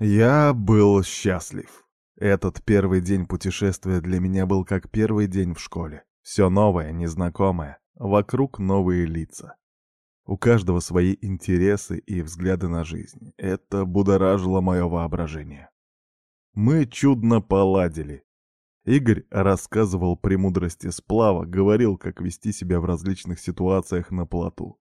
Я был счастлив. Этот первый день путешествия для меня был как первый день в школе. Все новое, незнакомое, вокруг новые лица. У каждого свои интересы и взгляды на жизнь. Это будоражило мое воображение. Мы чудно поладили. Игорь рассказывал премудрости сплава, говорил, как вести себя в различных ситуациях на плоту.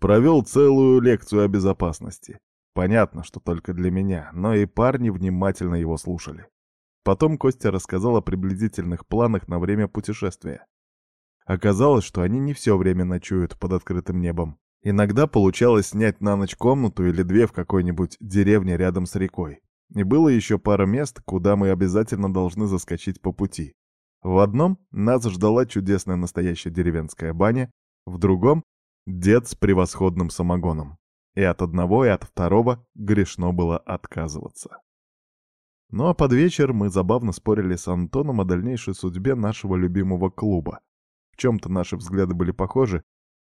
Провел целую лекцию о безопасности. Понятно, что только для меня, но и парни внимательно его слушали. Потом Костя рассказал о приблизительных планах на время путешествия. Оказалось, что они не все время ночуют под открытым небом. Иногда получалось снять на ночь комнату или две в какой-нибудь деревне рядом с рекой. И было еще пара мест, куда мы обязательно должны заскочить по пути. В одном нас ждала чудесная настоящая деревенская баня, в другом — дед с превосходным самогоном. И от одного, и от второго грешно было отказываться. Ну а под вечер мы забавно спорили с Антоном о дальнейшей судьбе нашего любимого клуба. В чем-то наши взгляды были похожи,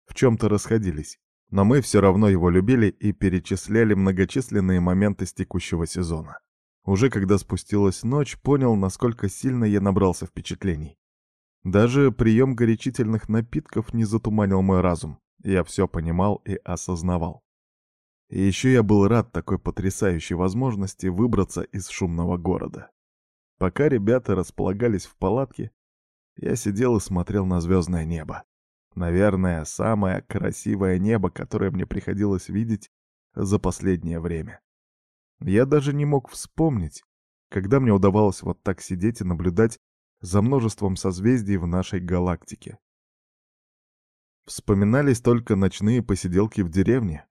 в чем-то расходились. Но мы все равно его любили и перечисляли многочисленные моменты с текущего сезона. Уже когда спустилась ночь, понял, насколько сильно я набрался впечатлений. Даже прием горячительных напитков не затуманил мой разум. Я все понимал и осознавал. И еще я был рад такой потрясающей возможности выбраться из шумного города. Пока ребята располагались в палатке, я сидел и смотрел на звездное небо. Наверное, самое красивое небо, которое мне приходилось видеть за последнее время. Я даже не мог вспомнить, когда мне удавалось вот так сидеть и наблюдать за множеством созвездий в нашей галактике. Вспоминались только ночные посиделки в деревне,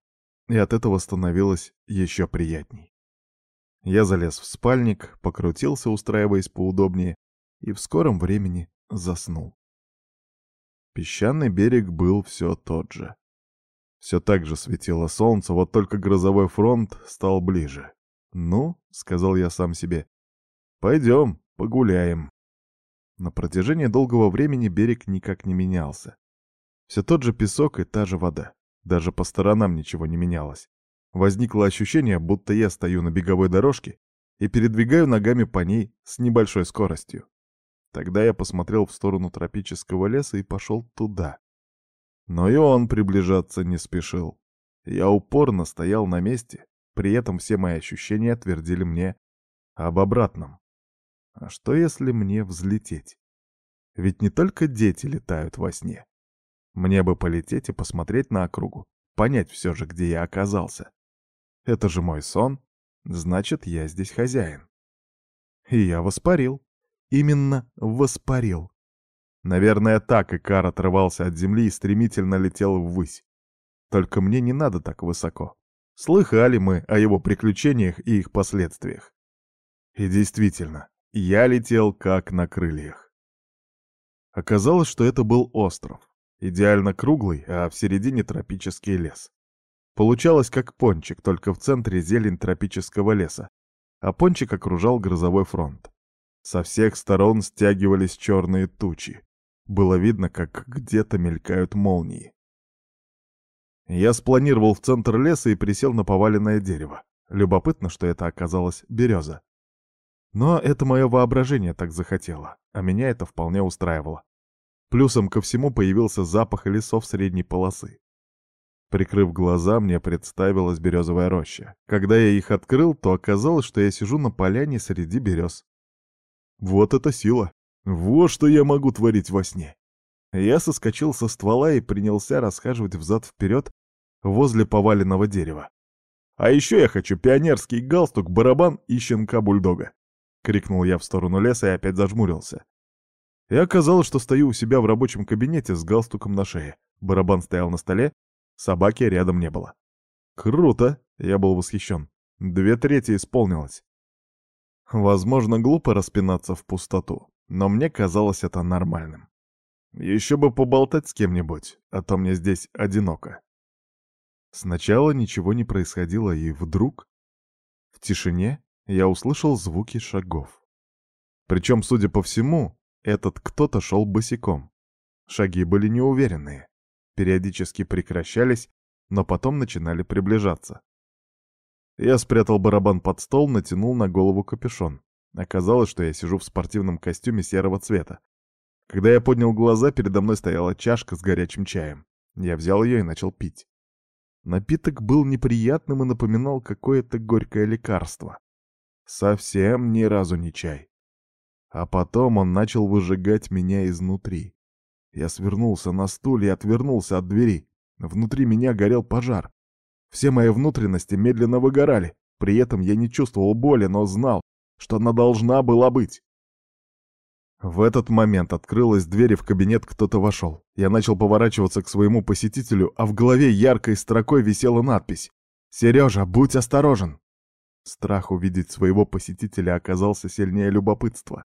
и от этого становилось еще приятней. Я залез в спальник, покрутился, устраиваясь поудобнее, и в скором времени заснул. Песчаный берег был все тот же. Все так же светило солнце, вот только грозовой фронт стал ближе. «Ну», — сказал я сам себе, — «пойдем, погуляем». На протяжении долгого времени берег никак не менялся. Все тот же песок и та же вода. Даже по сторонам ничего не менялось. Возникло ощущение, будто я стою на беговой дорожке и передвигаю ногами по ней с небольшой скоростью. Тогда я посмотрел в сторону тропического леса и пошел туда. Но и он приближаться не спешил. Я упорно стоял на месте, при этом все мои ощущения твердили мне об обратном. А что если мне взлететь? Ведь не только дети летают во сне. Мне бы полететь и посмотреть на округу, понять все же, где я оказался. Это же мой сон, значит, я здесь хозяин. И я воспарил. Именно воспарил. Наверное, так Икар отрывался от земли и стремительно летел ввысь. Только мне не надо так высоко. Слыхали мы о его приключениях и их последствиях. И действительно, я летел как на крыльях. Оказалось, что это был остров. Идеально круглый, а в середине тропический лес. Получалось как пончик, только в центре зелень тропического леса, а пончик окружал грозовой фронт. Со всех сторон стягивались черные тучи. Было видно, как где-то мелькают молнии. Я спланировал в центр леса и присел на поваленное дерево. Любопытно, что это оказалась береза. Но это мое воображение так захотело, а меня это вполне устраивало. Плюсом ко всему появился запах лесов средней полосы. Прикрыв глаза, мне представилась березовая роща. Когда я их открыл, то оказалось, что я сижу на поляне среди берез. Вот это сила! Вот что я могу творить во сне! Я соскочил со ствола и принялся расхаживать взад-вперед возле поваленного дерева. «А еще я хочу пионерский галстук, барабан и щенка-бульдога!» — крикнул я в сторону леса и опять зажмурился. И оказалось, что стою у себя в рабочем кабинете с галстуком на шее. Барабан стоял на столе, собаки рядом не было. Круто! Я был восхищен. Две трети исполнилось. Возможно, глупо распинаться в пустоту, но мне казалось это нормальным. Еще бы поболтать с кем-нибудь, а то мне здесь одиноко. Сначала ничего не происходило, и вдруг... В тишине я услышал звуки шагов. Причем, судя по всему, этот кто-то шел босиком. Шаги были неуверенные, периодически прекращались, но потом начинали приближаться. Я спрятал барабан под стол, натянул на голову капюшон. Оказалось, что я сижу в спортивном костюме серого цвета. Когда я поднял глаза, передо мной стояла чашка с горячим чаем. Я взял ее и начал пить. Напиток был неприятным и напоминал какое-то горькое лекарство. Совсем ни разу не чай. А потом он начал выжигать меня изнутри. Я свернулся на стуле и отвернулся от двери. Внутри меня горел пожар. Все мои внутренности медленно выгорали. При этом я не чувствовал боли, но знал, что она должна была быть. В этот момент открылась дверь, и в кабинет кто-то вошел. Я начал поворачиваться к своему посетителю, а в голове яркой строкой висела надпись «Сережа, будь осторожен!». Страх увидеть своего посетителя оказался сильнее любопытства.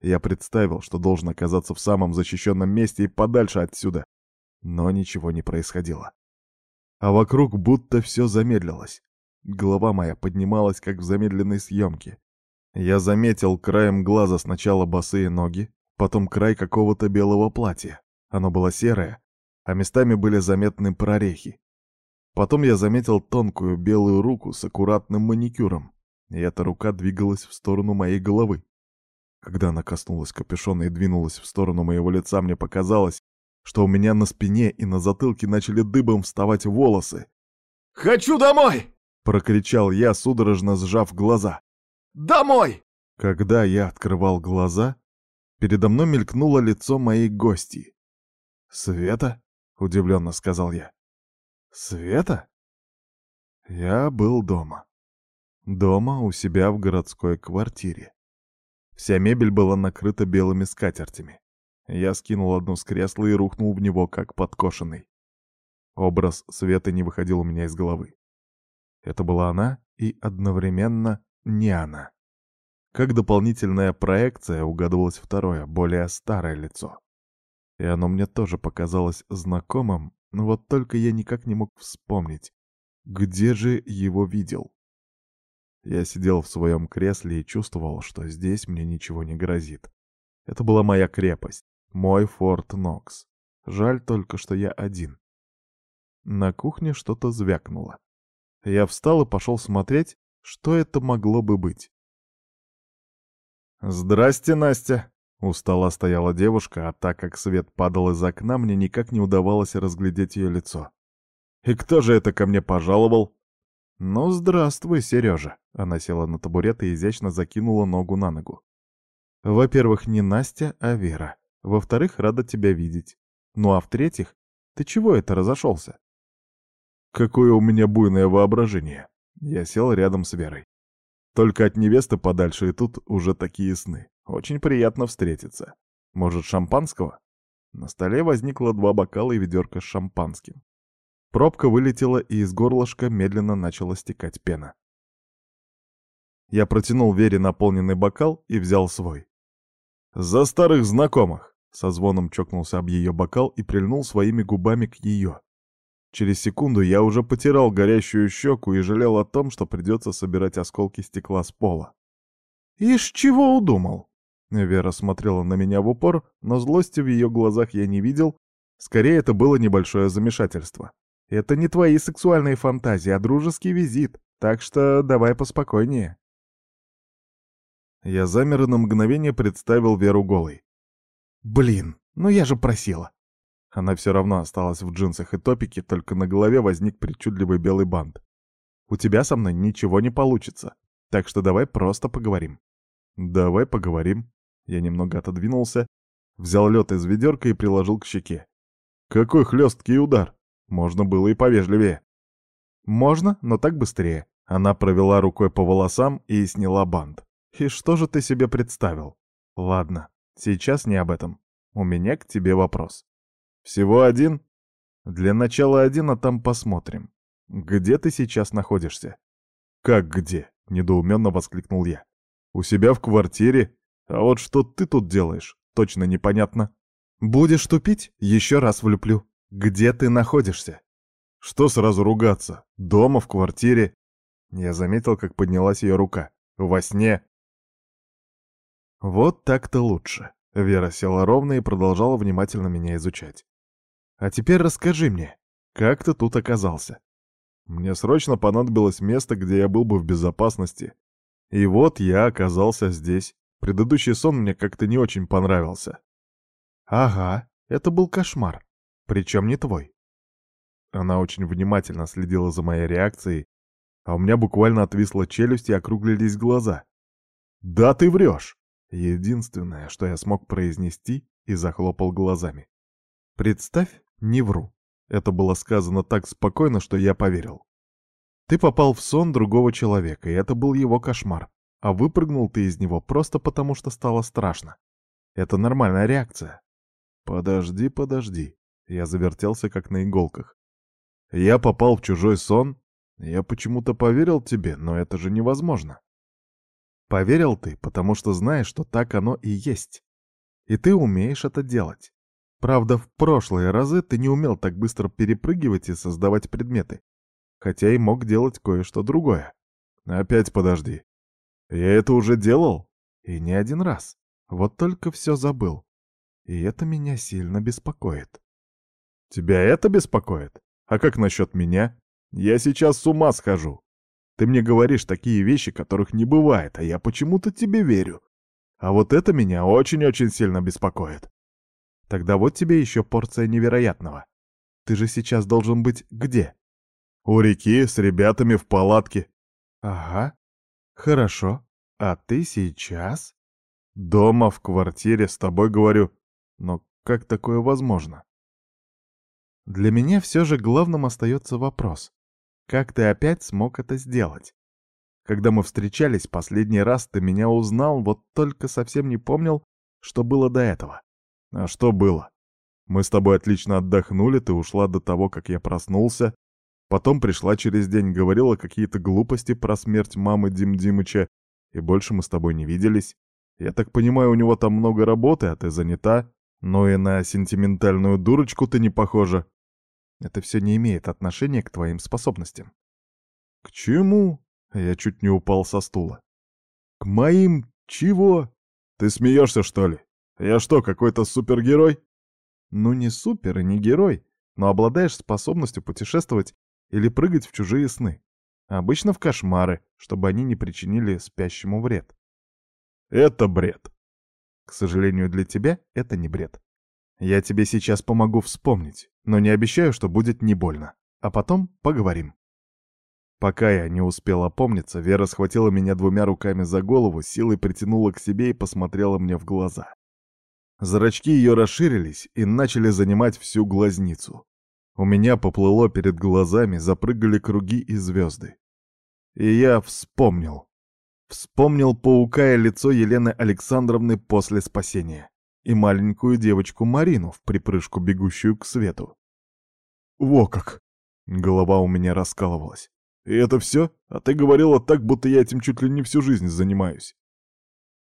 Я представил, что должен оказаться в самом защищенном месте и подальше отсюда. Но ничего не происходило. А вокруг будто все замедлилось. Голова моя поднималась, как в замедленной съемке. Я заметил краем глаза сначала босые ноги, потом край какого-то белого платья. Оно было серое, а местами были заметны прорехи. Потом я заметил тонкую белую руку с аккуратным маникюром, и эта рука двигалась в сторону моей головы. Когда она коснулась капюшона и двинулась в сторону моего лица, мне показалось, что у меня на спине и на затылке начали дыбом вставать волосы. «Хочу домой!» — прокричал я, судорожно сжав глаза. Домой!» Когда я открывал глаза, передо мной мелькнуло лицо моей гости. «Света?» — удивленно сказал я. «Света?» Я был дома. Дома у себя в городской квартире. Вся мебель была накрыта белыми скатертями. Я скинул одну с кресла и рухнул в него, как подкошенный. Образ Светы не выходил у меня из головы. Это была она и одновременно не она. Как дополнительная проекция угадывалось второе, более старое лицо. И оно мне тоже показалось знакомым, но вот только я никак не мог вспомнить, где же его видел. Я сидел в своем кресле и чувствовал, что здесь мне ничего не грозит. Это была моя крепость, мой Форт Нокс. Жаль только, что я один. На кухне что-то звякнуло. Я встал и пошел смотреть, что это могло бы быть? «Здрасте, Настя!» Устала стояла девушка, а так как свет падал из окна, мне никак не удавалось разглядеть ее лицо. «И кто же это ко мне пожаловал?» «Ну, здравствуй, Сережа!» Она села на табурет и изящно закинула ногу на ногу. «Во-первых, не Настя, а Вера. Во-вторых, рада тебя видеть. Ну а в-третьих, ты чего это разошелся?» «Какое у меня буйное воображение!» Я сел рядом с Верой. Только от невесты подальше, и тут уже такие сны. Очень приятно встретиться. Может, шампанского? На столе возникло два бокала и ведерко с шампанским. Пробка вылетела, и из горлышка медленно начала стекать пена. Я протянул Вере наполненный бокал и взял свой. «За старых знакомых!» Со звоном чокнулся об ее бокал и прильнул своими губами к ее. Через секунду я уже потирал горящую щеку и жалел о том, что придется собирать осколки стекла с пола. «Ишь, чего удумал?» Вера смотрела на меня в упор, но злости в ее глазах я не видел. Скорее, это было небольшое замешательство. «Это не твои сексуальные фантазии, а дружеский визит, так что давай поспокойнее». Я замер на мгновение представил Веру голой. «Блин, ну я же просила. Она все равно осталась в джинсах и топике, только на голове возник причудливый белый бант. «У тебя со мной ничего не получится, так что давай просто поговорим». «Давай поговорим». Я немного отодвинулся, взял лед из ведерка и приложил к щеке. «Какой хлесткий удар! Можно было и повежливее». «Можно, но так быстрее». Она провела рукой по волосам и сняла бант. «И что же ты себе представил?» «Ладно, сейчас не об этом. У меня к тебе вопрос». Всего один? Для начала один, а там посмотрим. Где ты сейчас находишься? Как где? Недоуменно воскликнул я. У себя в квартире? А вот что ты тут делаешь? Точно непонятно. Будешь тупить? Еще раз влюблю. Где ты находишься? Что сразу ругаться? Дома, в квартире? Я заметил, как поднялась ее рука. Во сне. Вот так-то лучше. Вера села ровно и продолжала внимательно меня изучать. А теперь расскажи мне, как ты тут оказался? Мне срочно понадобилось место, где я был бы в безопасности. И вот я оказался здесь. Предыдущий сон мне как-то не очень понравился. Ага, это был кошмар. Причем не твой. Она очень внимательно следила за моей реакцией, а у меня буквально отвисла челюсть и округлились глаза. «Да ты врешь!» Единственное, что я смог произнести, и захлопал глазами. «Представь, не вру». Это было сказано так спокойно, что я поверил. Ты попал в сон другого человека, и это был его кошмар. А выпрыгнул ты из него просто потому, что стало страшно. Это нормальная реакция. Подожди, подожди. Я завертелся, как на иголках. Я попал в чужой сон? Я почему-то поверил тебе, но это же невозможно. Поверил ты, потому что знаешь, что так оно и есть. И ты умеешь это делать. Правда, в прошлые разы ты не умел так быстро перепрыгивать и создавать предметы, хотя и мог делать кое-что другое. Опять подожди. Я это уже делал? И не один раз. Вот только все забыл. И это меня сильно беспокоит. Тебя это беспокоит? А как насчет меня? Я сейчас с ума схожу. Ты мне говоришь такие вещи, которых не бывает, а я почему-то тебе верю. А вот это меня очень-очень сильно беспокоит. Тогда вот тебе еще порция невероятного. Ты же сейчас должен быть где? У реки, с ребятами в палатке. Ага. Хорошо. А ты сейчас? Дома, в квартире, с тобой говорю. Но как такое возможно? Для меня все же главным остается вопрос. Как ты опять смог это сделать? Когда мы встречались последний раз, ты меня узнал, вот только совсем не помнил, что было до этого. А что было? Мы с тобой отлично отдохнули, ты ушла до того, как я проснулся. Потом пришла через день, говорила какие-то глупости про смерть мамы Дим Димыча, и больше мы с тобой не виделись. Я так понимаю, у него там много работы, а ты занята. Но и на сентиментальную дурочку ты не похожа. Это все не имеет отношения к твоим способностям. К чему? Я чуть не упал со стула. К моим чего? Ты смеешься, что ли? Я что, какой-то супергерой? Ну не супер и не герой, но обладаешь способностью путешествовать или прыгать в чужие сны. Обычно в кошмары, чтобы они не причинили спящему вред. Это бред. К сожалению для тебя, это не бред. Я тебе сейчас помогу вспомнить, но не обещаю, что будет не больно. А потом поговорим. Пока я не успел опомниться, Вера схватила меня двумя руками за голову, силой притянула к себе и посмотрела мне в глаза. Зрачки ее расширились и начали занимать всю глазницу. У меня поплыло перед глазами, запрыгали круги и звезды. И я вспомнил. Вспомнил паука и лицо Елены Александровны после спасения. И маленькую девочку Марину в припрыжку, бегущую к свету. Во как! Голова у меня раскалывалась. И это все? А ты говорила так, будто я этим чуть ли не всю жизнь занимаюсь.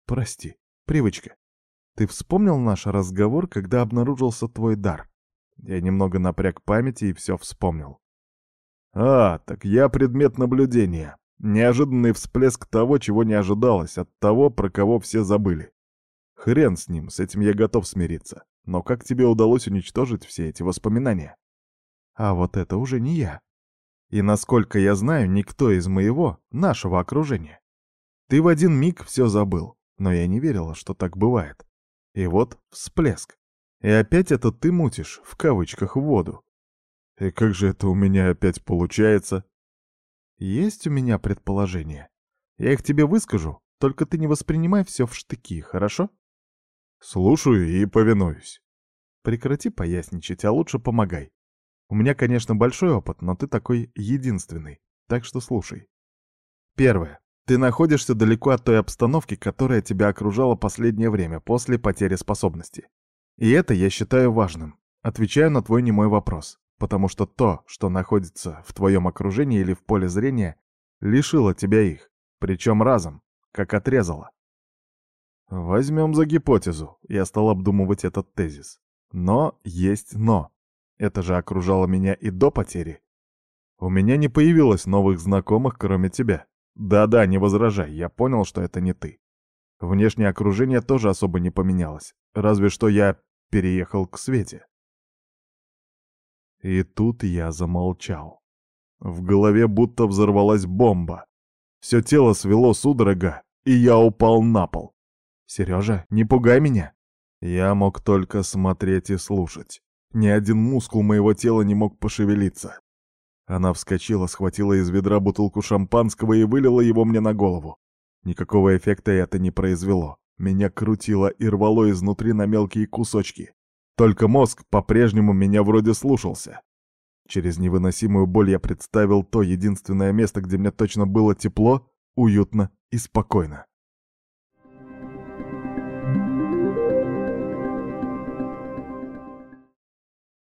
Прости, привычка. Ты вспомнил наш разговор, когда обнаружился твой дар? Я немного напряг памяти и все вспомнил. А, так я предмет наблюдения. Неожиданный всплеск того, чего не ожидалось, от того, про кого все забыли. Хрен с ним, с этим я готов смириться. Но как тебе удалось уничтожить все эти воспоминания? А вот это уже не я. И насколько я знаю, никто из моего, нашего окружения. Ты в один миг все забыл, но я не верила, что так бывает. И вот всплеск. И опять это ты мутишь, в кавычках, воду. И как же это у меня опять получается? Есть у меня предположение. Я их тебе выскажу, только ты не воспринимай все в штыки, хорошо? Слушаю и повинуюсь. Прекрати поясничать, а лучше помогай. У меня, конечно, большой опыт, но ты такой единственный, так что слушай. Первое. Ты находишься далеко от той обстановки, которая тебя окружала последнее время после потери способности. И это я считаю важным. Отвечаю на твой немой вопрос, потому что то, что находится в твоем окружении или в поле зрения, лишило тебя их, причем разом, как отрезало. Возьмем за гипотезу, я стал обдумывать этот тезис. Но есть но. Это же окружало меня и до потери. У меня не появилось новых знакомых, кроме тебя. Да-да, не возражай, я понял, что это не ты. Внешнее окружение тоже особо не поменялось, разве что я переехал к Свете. И тут я замолчал. В голове будто взорвалась бомба. Все тело свело судорога, и я упал на пол. «Сережа, не пугай меня!» Я мог только смотреть и слушать. Ни один мускул моего тела не мог пошевелиться. Она вскочила, схватила из ведра бутылку шампанского и вылила его мне на голову. Никакого эффекта это не произвело. Меня крутило и рвало изнутри на мелкие кусочки. Только мозг по-прежнему меня вроде слушался. Через невыносимую боль я представил то единственное место, где мне точно было тепло, уютно и спокойно.